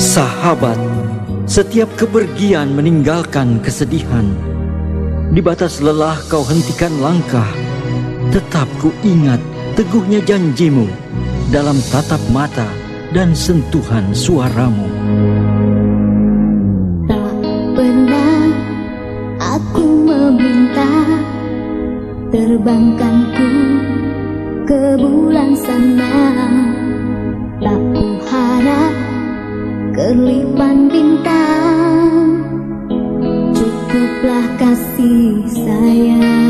Sahabat, setiap kepergian meninggalkan kesedihan. Di batas lelah kau hentikan langkah, tetap ku ingat teguhnya janjimu dalam tatap mata dan sentuhan suaramu. Pernah aku meminta terbangkanku ke bulan sana. Tak harap kelipan bintang Cukuplah kasih sayang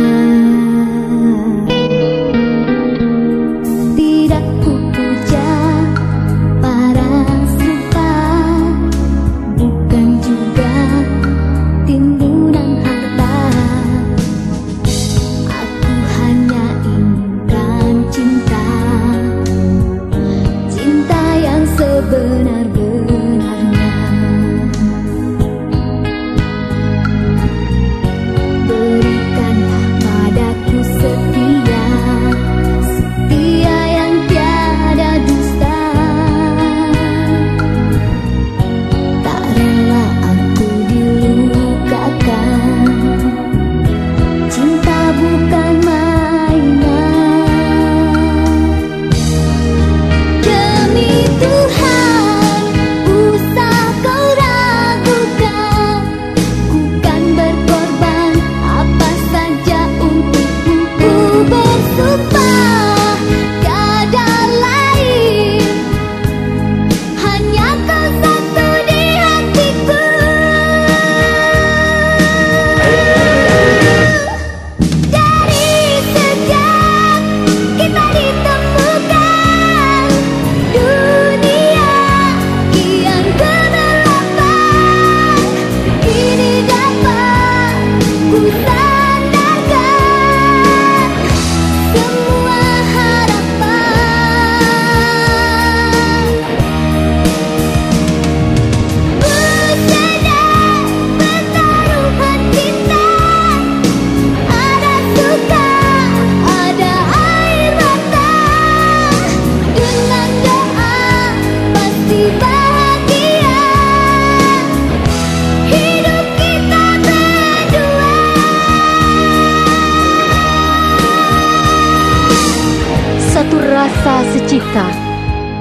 Satu rasa secipta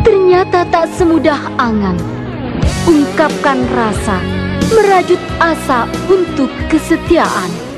ternyata tak semudah angan. Ungkapkan rasa, merajut asa untuk kesetiaan.